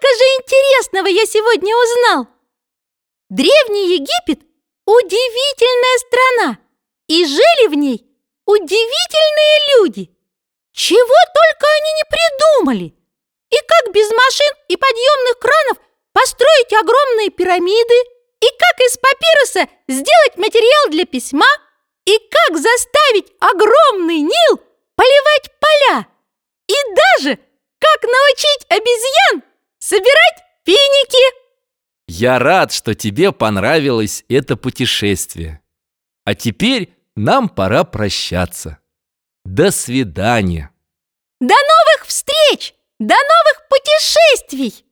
Сколько же интересного я сегодня узнал! Древний Египет – удивительная страна, и жили в ней удивительные люди. Чего только они не придумали! И как без машин и подъемных кранов построить огромные пирамиды, и как из папируса сделать материал для письма, и как заставить огромный Нил поливать поля, и даже как научить обезьян. Я рад, что тебе понравилось это путешествие. А теперь нам пора прощаться. До свидания. До новых встреч! До новых путешествий!